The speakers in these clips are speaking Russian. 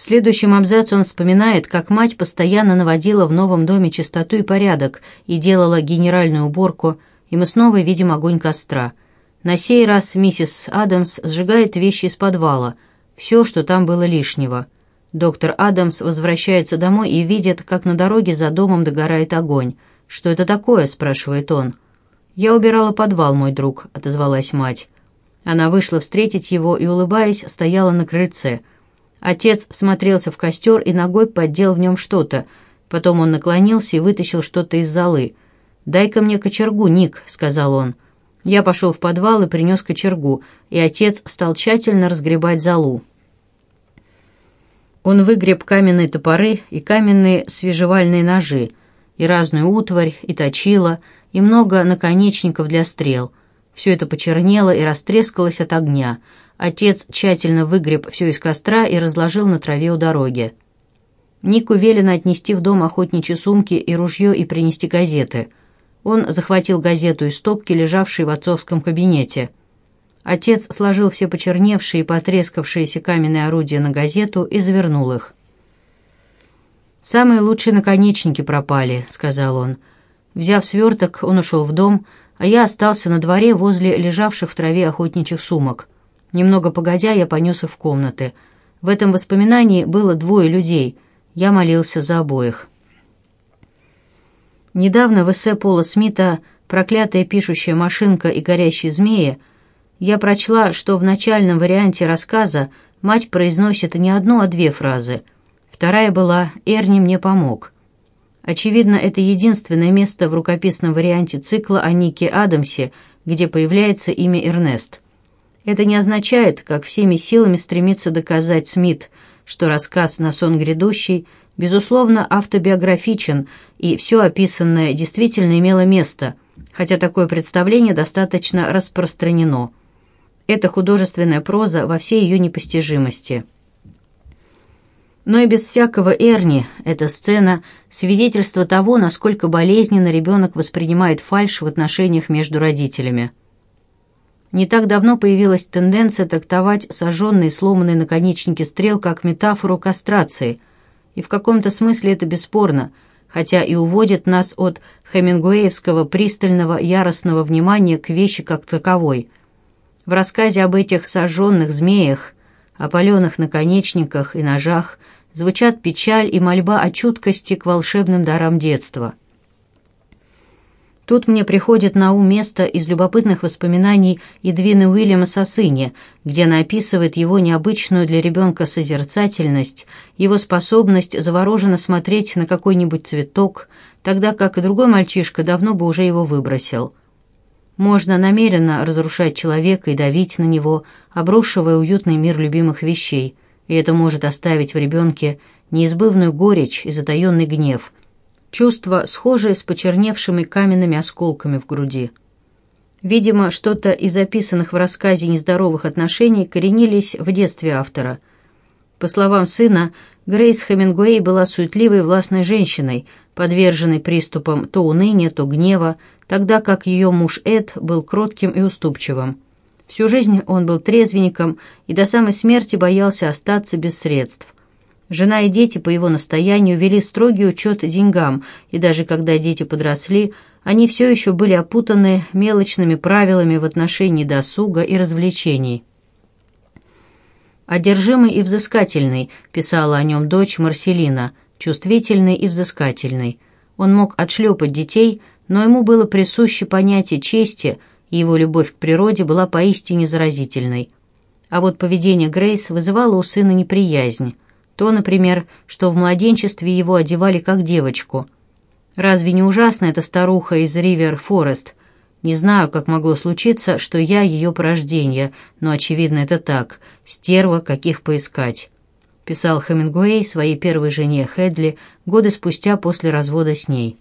следующем абзаце он вспоминает, как мать постоянно наводила в новом доме чистоту и порядок и делала генеральную уборку, и мы снова видим огонь костра. На сей раз миссис Адамс сжигает вещи из подвала, все, что там было лишнего. Доктор Адамс возвращается домой и видит, как на дороге за домом догорает огонь. «Что это такое?» – спрашивает он. «Я убирала подвал, мой друг», – отозвалась мать. Она вышла встретить его и, улыбаясь, стояла на крыльце – Отец всмотрелся в костер и ногой поддел в нем что-то. Потом он наклонился и вытащил что-то из золы. «Дай-ка мне кочергу, Ник», — сказал он. Я пошел в подвал и принес кочергу, и отец стал тщательно разгребать золу. Он выгреб каменные топоры и каменные свежевальные ножи, и разную утварь, и точила, и много наконечников для стрел. Все это почернело и растрескалось от огня — Отец тщательно выгреб все из костра и разложил на траве у дороги. Нику велено отнести в дом охотничьи сумки и ружье и принести газеты. Он захватил газету из стопки, лежавшей в отцовском кабинете. Отец сложил все почерневшие и потрескавшиеся каменные орудия на газету и завернул их. «Самые лучшие наконечники пропали», — сказал он. Взяв сверток, он ушел в дом, а я остался на дворе возле лежавших в траве охотничьих сумок. Немного погодя, я понес их в комнаты. В этом воспоминании было двое людей. Я молился за обоих. Недавно в эссе Пола Смита «Проклятая пишущая машинка и горящие змеи» я прочла, что в начальном варианте рассказа мать произносит не одну, а две фразы. Вторая была «Эрни мне помог». Очевидно, это единственное место в рукописном варианте цикла о Нике Адамсе, где появляется имя Эрнест – это не означает, как всеми силами стремится доказать Смит, что рассказ «На сон грядущий» безусловно автобиографичен, и все описанное действительно имело место, хотя такое представление достаточно распространено. Это художественная проза во всей ее непостижимости. Но и без всякого Эрни эта сцена – свидетельство того, насколько болезненно ребенок воспринимает фальшь в отношениях между родителями. Не так давно появилась тенденция трактовать сожженные сломанные наконечники стрел как метафору кастрации, и в каком-то смысле это бесспорно, хотя и уводит нас от хемингуэевского пристального яростного внимания к вещи как таковой. В рассказе об этих сожженных змеях, опаленных наконечниках и ножах звучат печаль и мольба о чуткости к волшебным дарам детства – Тут мне приходит на ум место из любопытных воспоминаний Эдвины Уильямса о сыне, где она описывает его необычную для ребенка созерцательность, его способность завороженно смотреть на какой-нибудь цветок, тогда как и другой мальчишка давно бы уже его выбросил. Можно намеренно разрушать человека и давить на него, обрушивая уютный мир любимых вещей, и это может оставить в ребенке неизбывную горечь и затаенный гнев – Чувство, схожее с почерневшими каменными осколками в груди. Видимо, что-то из записанных в рассказе нездоровых отношений коренились в детстве автора. По словам сына, Грейс Хемингуэй была суетливой властной женщиной, подверженной приступам то уныния, то гнева, тогда как ее муж Эд был кротким и уступчивым. Всю жизнь он был трезвенником и до самой смерти боялся остаться без средств. Жена и дети по его настоянию вели строгий учет деньгам, и даже когда дети подросли, они все еще были опутаны мелочными правилами в отношении досуга и развлечений. «Одержимый и взыскательный», — писала о нем дочь Марселина, чувствительный и взыскательный. Он мог отшлепать детей, но ему было присуще понятие чести, и его любовь к природе была поистине заразительной. А вот поведение Грейс вызывало у сына неприязнь. То, например, что в младенчестве его одевали как девочку. Разве не ужасно эта старуха из Ривер Форест? Не знаю, как могло случиться, что я ее порождение, но, очевидно, это так. Стерва, каких поискать. Писал Хемингуэй своей первой жене Хедли годы спустя после развода с ней.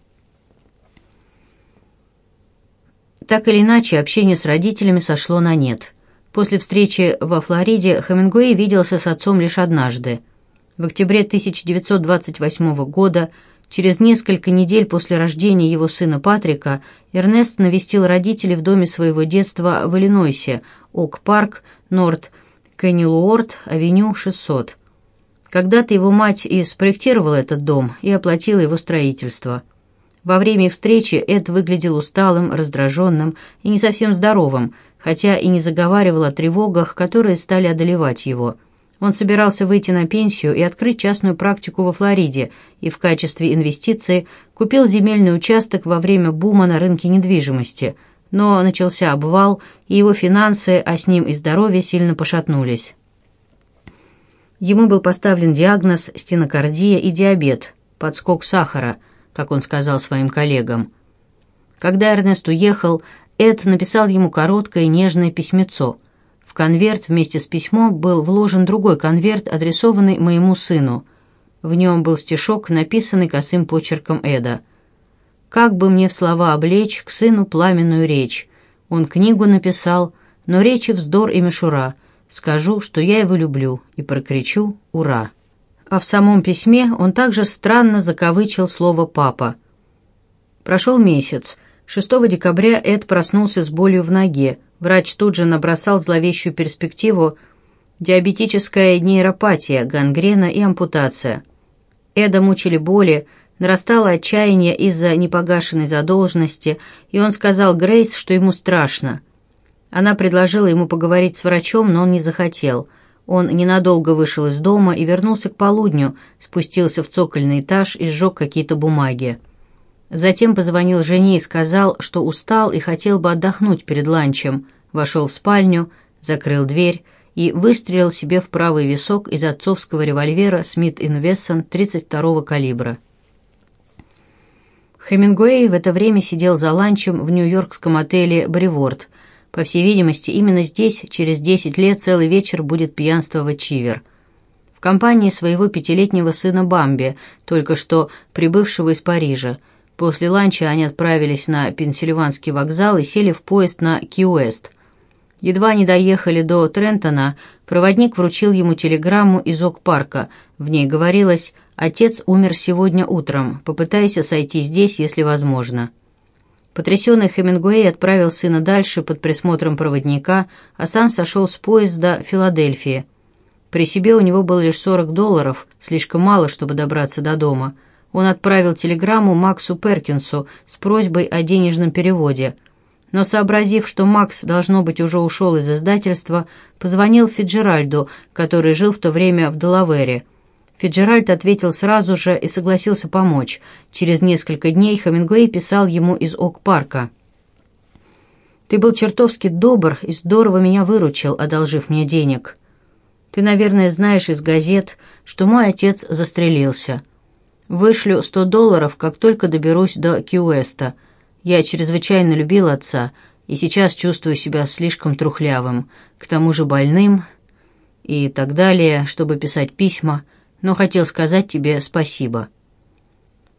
Так или иначе, общение с родителями сошло на нет. После встречи во Флориде Хемингуэй виделся с отцом лишь однажды – в октябре 1928 года, через несколько недель после рождения его сына Патрика, Эрнест навестил родителей в доме своего детства в Иллинойсе, Ок-парк, Норт, Кеннилуорт, авеню 600. Когда-то его мать и спроектировала этот дом и оплатила его строительство. Во время встречи Эд выглядел усталым, раздраженным и не совсем здоровым, хотя и не заговаривал о тревогах, которые стали одолевать его. Он собирался выйти на пенсию и открыть частную практику во Флориде и в качестве инвестиции купил земельный участок во время бума на рынке недвижимости, но начался обвал, и его финансы, а с ним и здоровье сильно пошатнулись. Ему был поставлен диагноз стенокардия и диабет, подскок сахара, как он сказал своим коллегам. Когда Эрнест уехал, Эд написал ему короткое нежное письмецо. Конверт вместе с письмом был вложен другой конверт, адресованный моему сыну. В нем был стишок, написанный косым почерком Эда. «Как бы мне в слова облечь к сыну пламенную речь? Он книгу написал, но речи вздор и мишура — Скажу, что я его люблю, и прокричу «Ура!». А в самом письме он также странно закавычил слово «папа». Прошел месяц. 6 декабря Эд проснулся с болью в ноге. Врач тут же набросал зловещую перспективу диабетическая нейропатия, гангрена и ампутация. Эда мучили боли, нарастало отчаяние из-за непогашенной задолженности, и он сказал Грейс, что ему страшно. Она предложила ему поговорить с врачом, но он не захотел. Он ненадолго вышел из дома и вернулся к полудню, спустился в цокольный этаж и сжег какие-то бумаги. Затем позвонил жене и сказал, что устал и хотел бы отдохнуть перед ланчем. Вошел в спальню, закрыл дверь и выстрелил себе в правый висок из отцовского револьвера Смит Вессон 32-го калибра. Хемингуэй в это время сидел за ланчем в нью-йоркском отеле «Бриворд», по всей видимости, именно здесь через 10 лет целый вечер будет пьянствовать Чивер. В компании своего пятилетнего сына Бамби, только что прибывшего из Парижа. После ланча они отправились на Пенсильванский вокзал и сели в поезд на Ки-Уэст. Едва не доехали до Трентона, проводник вручил ему телеграмму из Ок-парка. В ней говорилось «Отец умер сегодня утром. Попытайся сойти здесь, если возможно». Потрясенный Хемингуэй отправил сына дальше под присмотром проводника, а сам сошел с поезда в Филадельфии. При себе у него было лишь 40 долларов, слишком мало, чтобы добраться до дома. Он отправил телеграмму Максу Перкинсу с просьбой о денежном переводе. Но, сообразив, что Макс, должно быть, уже ушел из издательства, позвонил Фиджеральду, который жил в то время в Делавере – Фиджеральд ответил сразу же и согласился помочь. Через несколько дней Хамингуэй писал ему из Ок-парка. «Ты был чертовски добр и здорово меня выручил, одолжив мне денег. Ты, наверное, знаешь из газет, что мой отец застрелился. Вышлю сто долларов, как только доберусь до Кьюэста. Я чрезвычайно любил отца и сейчас чувствую себя слишком трухлявым, к тому же больным и так далее, чтобы писать письма» но хотел сказать тебе спасибо».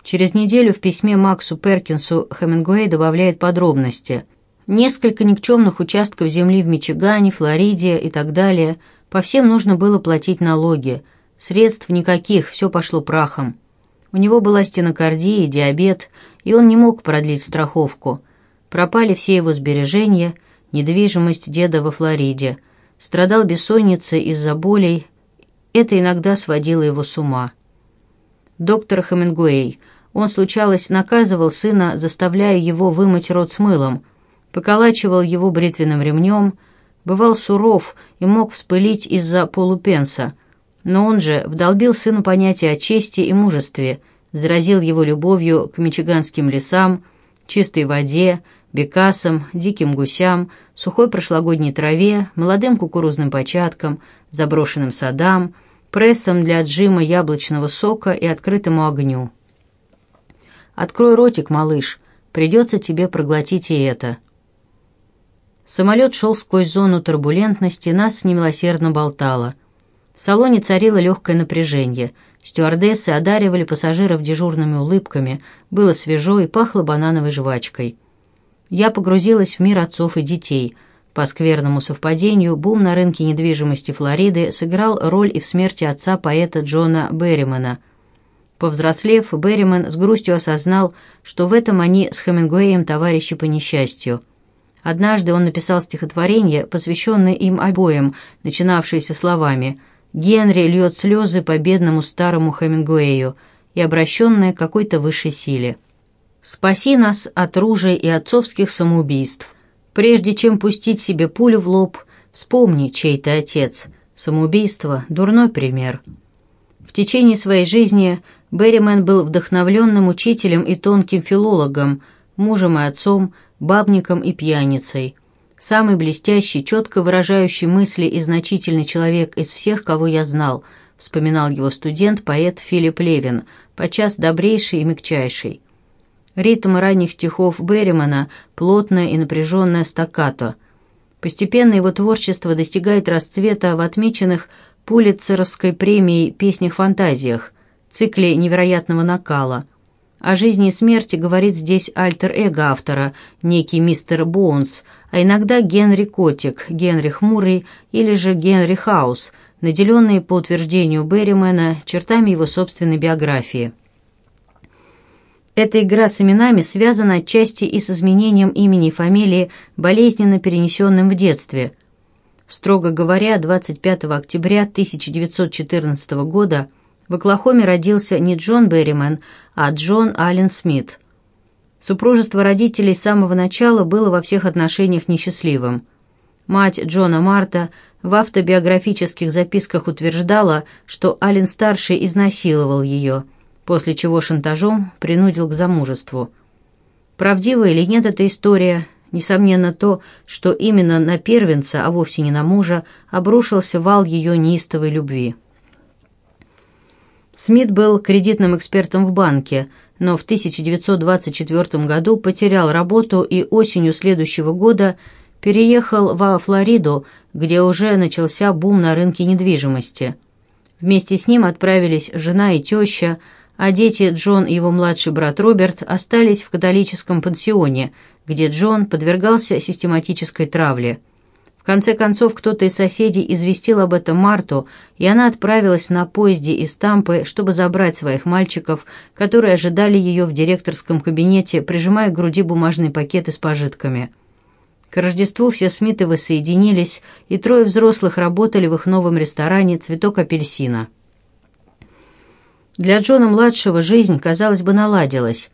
Через неделю в письме Максу Перкинсу Хемингуэй добавляет подробности. Несколько никчемных участков земли в Мичигане, Флориде и так далее. По всем нужно было платить налоги. Средств никаких, все пошло прахом. У него была стенокардия диабет, и он не мог продлить страховку. Пропали все его сбережения, недвижимость деда во Флориде. Страдал бессонницей из-за болей, это иногда сводило его с ума. Доктор Хемингуэй. Он, случалось, наказывал сына, заставляя его вымыть рот с мылом, поколачивал его бритвенным ремнем, бывал суров и мог вспылить из-за полупенса, но он же вдолбил сыну понятие о чести и мужестве, заразил его любовью к мичиганским лесам, чистой воде, бекасам, диким гусям, сухой прошлогодней траве, молодым кукурузным початкам, заброшенным садам, прессом для отжима яблочного сока и открытому огню. «Открой ротик, малыш, придется тебе проглотить и это». Самолет шел сквозь зону турбулентности, нас немилосердно болтало. В салоне царило легкое напряжение. Стюардессы одаривали пассажиров дежурными улыбками, было свежо и пахло банановой жвачкой. Я погрузилась в мир отцов и детей – по скверному совпадению, бум на рынке недвижимости Флориды сыграл роль и в смерти отца поэта Джона Берримана. Повзрослев, Берриман с грустью осознал, что в этом они с Хемингуэем товарищи по несчастью. Однажды он написал стихотворение, посвященное им обоим, начинавшееся словами Генри льет слезы по бедному старому Хемингуэю и обращенные к какой-то высшей силе. «Спаси нас от ружей и отцовских самоубийств. Прежде чем пустить себе пулю в лоб, вспомни, чей ты отец. Самоубийство – дурной пример». В течение своей жизни Берримен был вдохновленным учителем и тонким филологом, мужем и отцом, бабником и пьяницей. Самый блестящий, четко выражающий мысли и значительный человек из всех, кого я знал, вспоминал его студент, поэт Филипп Левин, подчас добрейший и мягчайший. Ритм ранних стихов Берримана – плотное и напряженное стаккато. Постепенно его творчество достигает расцвета в отмеченных Пулитцеровской премией «Песнях-фантазиях», цикле невероятного накала. О жизни и смерти говорит здесь альтер-эго автора, некий мистер Боунс, а иногда Генри Котик, Генри Хмурый или же Генри Хаус, наделенные, по утверждению Берримена, чертами его собственной биографии. Эта игра с именами связана отчасти и с изменением имени и фамилии, болезненно перенесенным в детстве. Строго говоря, 25 октября 1914 года в Оклахоме родился не Джон Берримен, а Джон Аллен Смит. Супружество родителей с самого начала было во всех отношениях несчастливым. Мать Джона Марта в автобиографических записках утверждала, что Аллен-старший изнасиловал ее – после чего шантажом принудил к замужеству. Правдива или нет эта история, несомненно то, что именно на первенца, а вовсе не на мужа, обрушился вал ее неистовой любви. Смит был кредитным экспертом в банке, но в 1924 году потерял работу и осенью следующего года переехал во Флориду, где уже начался бум на рынке недвижимости. Вместе с ним отправились жена и теща, а дети Джон и его младший брат Роберт остались в католическом пансионе, где Джон подвергался систематической травле. В конце концов, кто-то из соседей известил об этом Марту, и она отправилась на поезде из Тампы, чтобы забрать своих мальчиков, которые ожидали ее в директорском кабинете, прижимая к груди бумажные пакеты с пожитками. К Рождеству все Смиты воссоединились, и трое взрослых работали в их новом ресторане «Цветок апельсина». Для Джона-младшего жизнь, казалось бы, наладилась.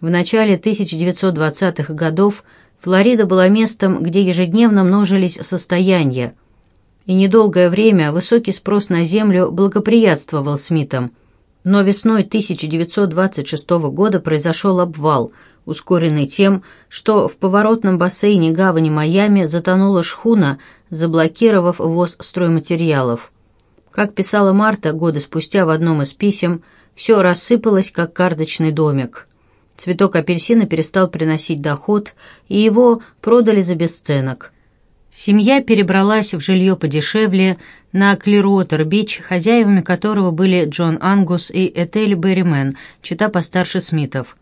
В начале 1920-х годов Флорида была местом, где ежедневно множились состояния. И недолгое время высокий спрос на землю благоприятствовал Смитам. Но весной 1926 года произошел обвал, ускоренный тем, что в поворотном бассейне гавани Майами затонула шхуна, заблокировав ввоз стройматериалов. Как писала Марта годы спустя в одном из писем, все рассыпалось, как карточный домик. Цветок апельсина перестал приносить доход, и его продали за бесценок. Семья перебралась в жилье подешевле на Клируотер-Бич, хозяевами которого были Джон Ангус и Этель Берримен, чита постарше Смитов.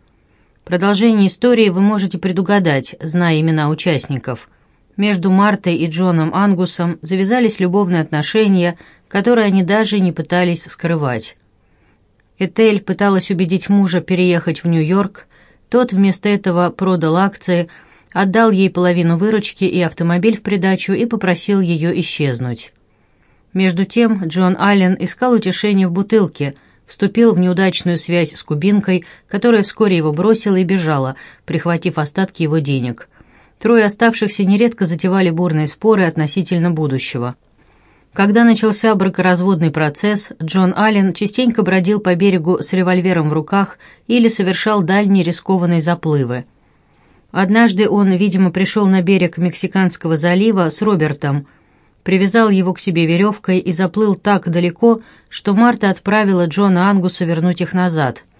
Продолжение истории вы можете предугадать, зная имена участников. Между Мартой и Джоном Ангусом завязались любовные отношения, которые они даже не пытались скрывать. Этель пыталась убедить мужа переехать в Нью-Йорк, тот вместо этого продал акции, отдал ей половину выручки и автомобиль в придачу и попросил ее исчезнуть. Между тем Джон Аллен искал утешение в бутылке, вступил в неудачную связь с кубинкой, которая вскоре его бросила и бежала, прихватив остатки его денег. Трое оставшихся нередко затевали бурные споры относительно будущего – когда начался бракоразводный процесс, Джон Аллен частенько бродил по берегу с револьвером в руках или совершал дальние рискованные заплывы. Однажды он, видимо, пришел на берег Мексиканского залива с Робертом, привязал его к себе веревкой и заплыл так далеко, что Марта отправила Джона Ангуса вернуть их назад –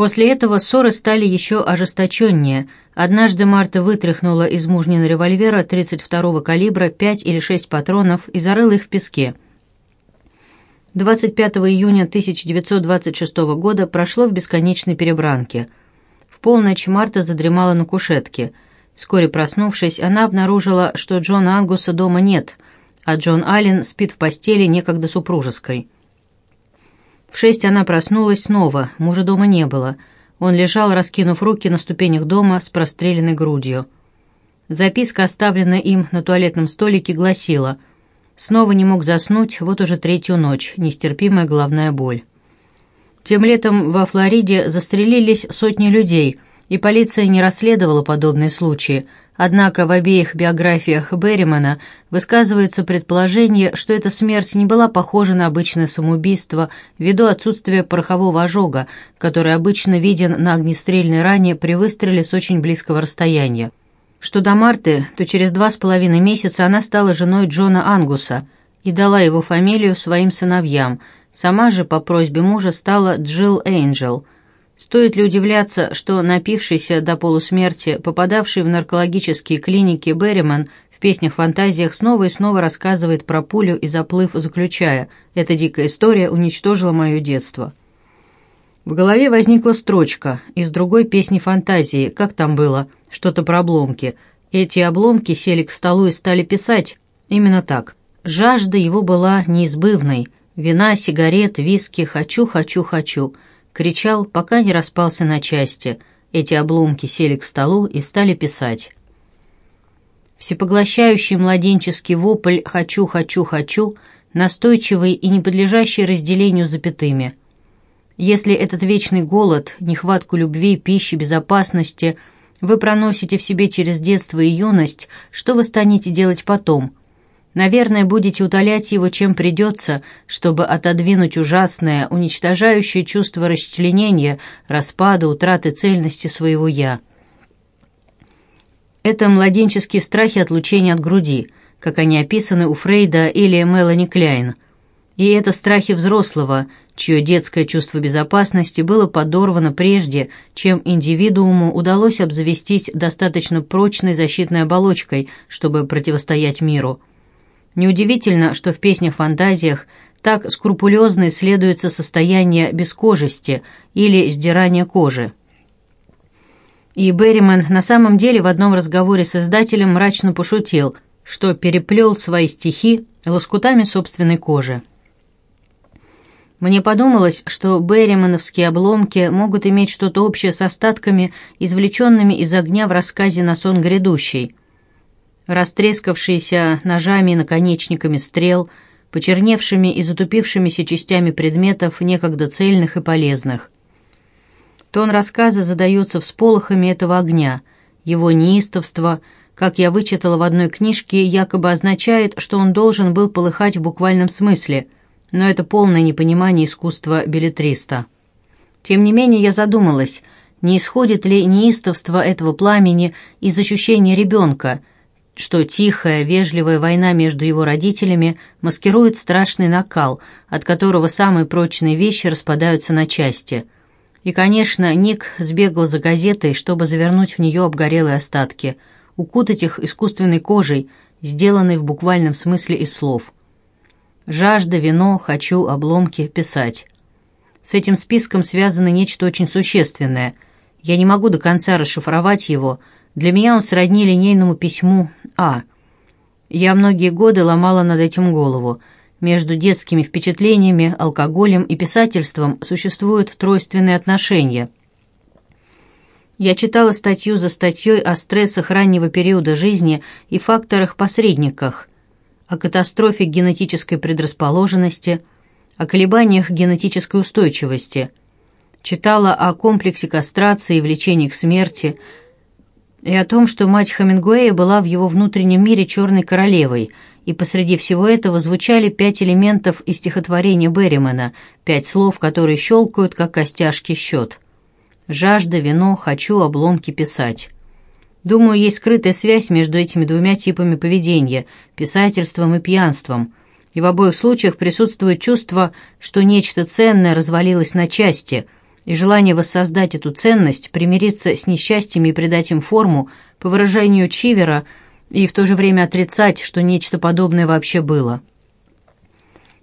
После этого ссоры стали еще ожесточеннее. Однажды Марта вытряхнула из мужнина револьвера 32-го калибра 5 или 6 патронов и зарыла их в песке. 25 июня 1926 года прошло в бесконечной перебранке. В полночь Марта задремала на кушетке. Вскоре проснувшись, она обнаружила, что Джона Ангуса дома нет, а Джон Аллен спит в постели некогда супружеской. В шесть она проснулась снова, мужа дома не было. Он лежал, раскинув руки на ступенях дома с простреленной грудью. Записка, оставленная им на туалетном столике, гласила Снова не мог заснуть, вот уже третью ночь, нестерпимая головная боль. Тем летом во Флориде застрелились сотни людей, и полиция не расследовала подобные случаи, однако в обеих биографиях Берримана высказывается предположение, что эта смерть не была похожа на обычное самоубийство ввиду отсутствия порохового ожога, который обычно виден на огнестрельной ране при выстреле с очень близкого расстояния. Что до Марты, то через два с половиной месяца она стала женой Джона Ангуса и дала его фамилию своим сыновьям. Сама же по просьбе мужа стала Джилл Эйнджел. Стоит ли удивляться, что напившийся до полусмерти, попадавший в наркологические клиники Берриман в песнях-фантазиях снова и снова рассказывает про пулю и заплыв, заключая «Эта дикая история уничтожила мое детство». В голове возникла строчка из другой песни фантазии, как там было – что-то про обломки. Эти обломки сели к столу и стали писать. Именно так. Жажда его была неизбывной. Вина, сигарет, виски, хочу, хочу, хочу. Кричал, пока не распался на части. Эти обломки сели к столу и стали писать. Всепоглощающий младенческий вопль «хочу, хочу, хочу», настойчивый и не подлежащий разделению запятыми. Если этот вечный голод, нехватку любви, пищи, безопасности – вы проносите в себе через детство и юность, что вы станете делать потом? Наверное, будете утолять его чем придется, чтобы отодвинуть ужасное, уничтожающее чувство расчленения, распада, утраты цельности своего «я». Это младенческие страхи отлучения от груди, как они описаны у Фрейда или Мелани Кляйн. И это страхи взрослого, чье детское чувство безопасности было подорвано прежде, чем индивидууму удалось обзавестись достаточно прочной защитной оболочкой, чтобы противостоять миру. Неудивительно, что в песнях-фантазиях так скрупулезно исследуется состояние бескожести или сдирания кожи. И Берриман на самом деле в одном разговоре с издателем мрачно пошутил, что переплел свои стихи лоскутами собственной кожи. Мне подумалось, что берримановские обломки могут иметь что-то общее с остатками, извлеченными из огня в рассказе «На сон грядущий». Растрескавшиеся ножами и наконечниками стрел, почерневшими и затупившимися частями предметов, некогда цельных и полезных. Тон рассказа задается всполохами этого огня, его неистовство, как я вычитала в одной книжке, якобы означает, что он должен был полыхать в буквальном смысле – но это полное непонимание искусства билетриста. Тем не менее я задумалась, не исходит ли неистовство этого пламени из ощущения ребенка, что тихая, вежливая война между его родителями маскирует страшный накал, от которого самые прочные вещи распадаются на части. И, конечно, Ник сбегал за газетой, чтобы завернуть в нее обгорелые остатки, укутать их искусственной кожей, сделанной в буквальном смысле из слов – Жажда, вино, хочу, обломки, писать. С этим списком связано нечто очень существенное. Я не могу до конца расшифровать его. Для меня он сродни линейному письму «А». Я многие годы ломала над этим голову. Между детскими впечатлениями, алкоголем и писательством существуют тройственные отношения. Я читала статью за статьей о стрессах раннего периода жизни и факторах-посредниках – о катастрофе генетической предрасположенности, о колебаниях генетической устойчивости, читала о комплексе кастрации и влечении к смерти, и о том, что мать Хемингуэя была в его внутреннем мире черной королевой, и посреди всего этого звучали пять элементов из стихотворения Берримена, пять слов, которые щелкают, как костяшки счет. «Жажда, вино, хочу обломки писать». Думаю, есть скрытая связь между этими двумя типами поведения – писательством и пьянством. И в обоих случаях присутствует чувство, что нечто ценное развалилось на части, и желание воссоздать эту ценность, примириться с несчастьями и придать им форму, по выражению Чивера, и в то же время отрицать, что нечто подобное вообще было.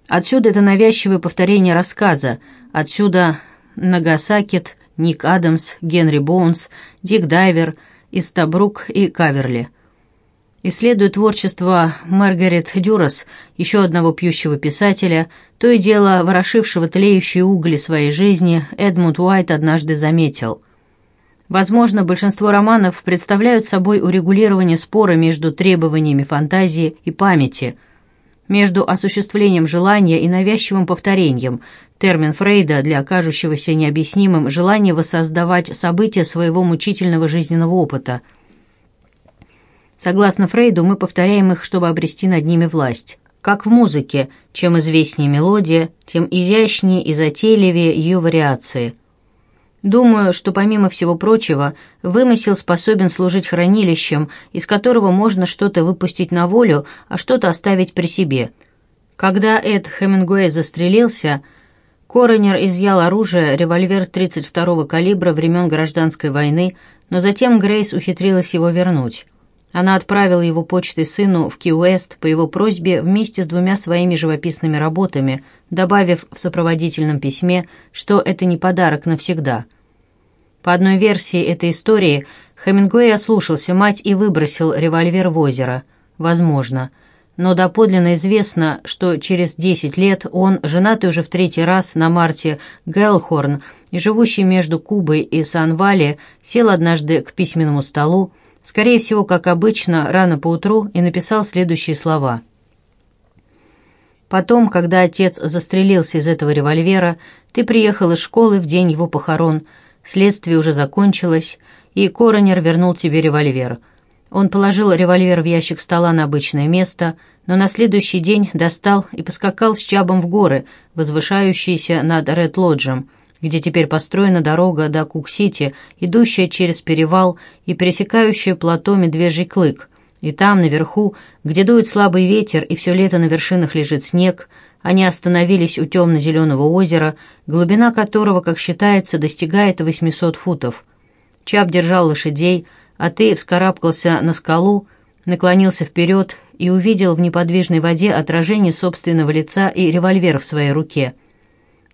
Отсюда это навязчивое повторение рассказа, отсюда Нагасакет, Ник Адамс, Генри Боунс, Дик Дайвер – из Табрук и Каверли. Исследуя творчество Маргарет Дюрас, еще одного пьющего писателя, то и дело ворошившего тлеющие угли своей жизни, Эдмунд Уайт однажды заметил. Возможно, большинство романов представляют собой урегулирование спора между требованиями фантазии и памяти. между осуществлением желания и навязчивым повторением, термин Фрейда для окажущегося необъяснимым желания воссоздавать события своего мучительного жизненного опыта. Согласно Фрейду, мы повторяем их, чтобы обрести над ними власть. Как в музыке, чем известнее мелодия, тем изящнее и затейливее ее вариации – Думаю, что помимо всего прочего, вымысел способен служить хранилищем, из которого можно что-то выпустить на волю, а что-то оставить при себе. Когда Эд Хемингуэй застрелился, Коронер изъял оружие, револьвер 32-го калибра времен Гражданской войны, но затем Грейс ухитрилась его вернуть. Она отправила его почтой сыну в Ки-Уэст по его просьбе вместе с двумя своими живописными работами, добавив в сопроводительном письме, что это не подарок навсегда. По одной версии этой истории, Хемингуэй ослушался мать и выбросил револьвер в озеро. Возможно. Но доподлинно известно, что через 10 лет он, женатый уже в третий раз на Марте Гелхорн и живущий между Кубой и Сан-Вале, сел однажды к письменному столу, скорее всего, как обычно, рано поутру, и написал следующие слова. «Потом, когда отец застрелился из этого револьвера, ты приехал из школы в день его похорон, следствие уже закончилось, и коронер вернул тебе револьвер. Он положил револьвер в ящик стола на обычное место, но на следующий день достал и поскакал с Чабом в горы, возвышающиеся над Ред-Лоджем, где теперь построена дорога до Кук-Сити, идущая через перевал и пересекающая плато Медвежий Клык. И там, наверху, где дует слабый ветер и все лето на вершинах лежит снег, они остановились у темно-зеленого озера, глубина которого, как считается, достигает 800 футов. Чап держал лошадей, а ты вскарабкался на скалу, наклонился вперед и увидел в неподвижной воде отражение собственного лица и револьвер в своей руке —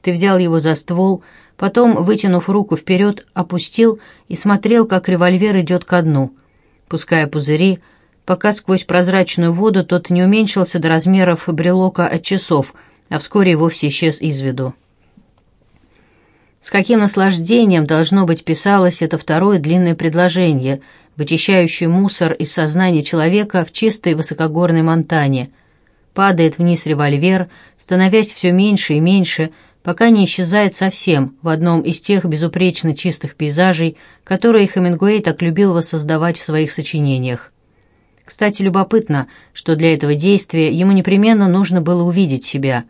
ты взял его за ствол, потом, вытянув руку вперед, опустил и смотрел, как револьвер идет ко дну, пуская пузыри, пока сквозь прозрачную воду тот не уменьшился до размеров брелока от часов, а вскоре и вовсе исчез из виду. С каким наслаждением, должно быть, писалось это второе длинное предложение, вычищающее мусор из сознания человека в чистой высокогорной Монтане. Падает вниз револьвер, становясь все меньше и меньше, пока не исчезает совсем в одном из тех безупречно чистых пейзажей, которые Хемингуэй так любил воссоздавать в своих сочинениях. Кстати, любопытно, что для этого действия ему непременно нужно было увидеть себя.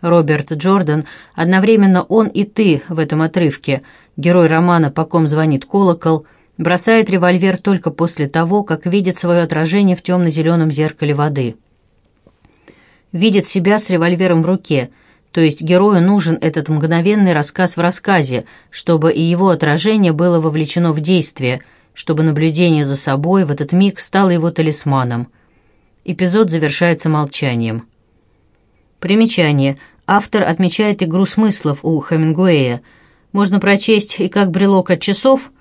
Роберт Джордан, одновременно он и ты в этом отрывке, герой романа «По ком звонит колокол», бросает револьвер только после того, как видит свое отражение в темно-зеленом зеркале воды. Видит себя с револьвером в руке – то есть герою нужен этот мгновенный рассказ в рассказе, чтобы и его отражение было вовлечено в действие, чтобы наблюдение за собой в этот миг стало его талисманом. Эпизод завершается молчанием. Примечание. Автор отмечает игру смыслов у Хемингуэя. Можно прочесть и как брелок от часов,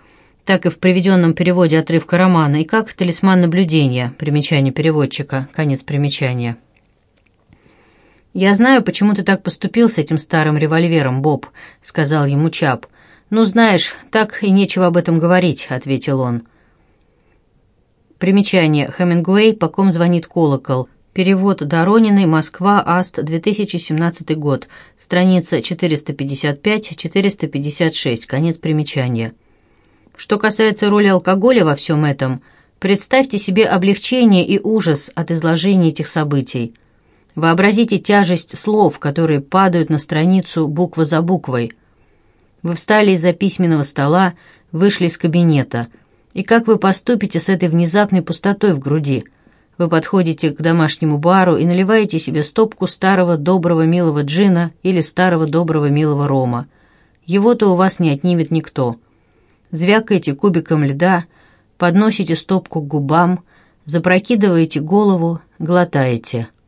так и в приведенном переводе отрывка романа, и как талисман наблюдения, примечание переводчика, конец примечания. «Я знаю, почему ты так поступил с этим старым револьвером, Боб», — сказал ему Чап. «Ну, знаешь, так и нечего об этом говорить», — ответил он. Примечание. Хемингуэй, по ком звонит колокол. Перевод Дорониной, Москва, Аст, 2017 год. Страница 455-456. Конец примечания. Что касается роли алкоголя во всем этом, представьте себе облегчение и ужас от изложения этих событий. Вообразите тяжесть слов, которые падают на страницу буква за буквой. Вы встали из-за письменного стола, вышли из кабинета. И как вы поступите с этой внезапной пустотой в груди? Вы подходите к домашнему бару и наливаете себе стопку старого доброго милого джина или старого доброго милого рома. Его-то у вас не отнимет никто. Звякаете кубиком льда, подносите стопку к губам, запрокидываете голову, глотаете –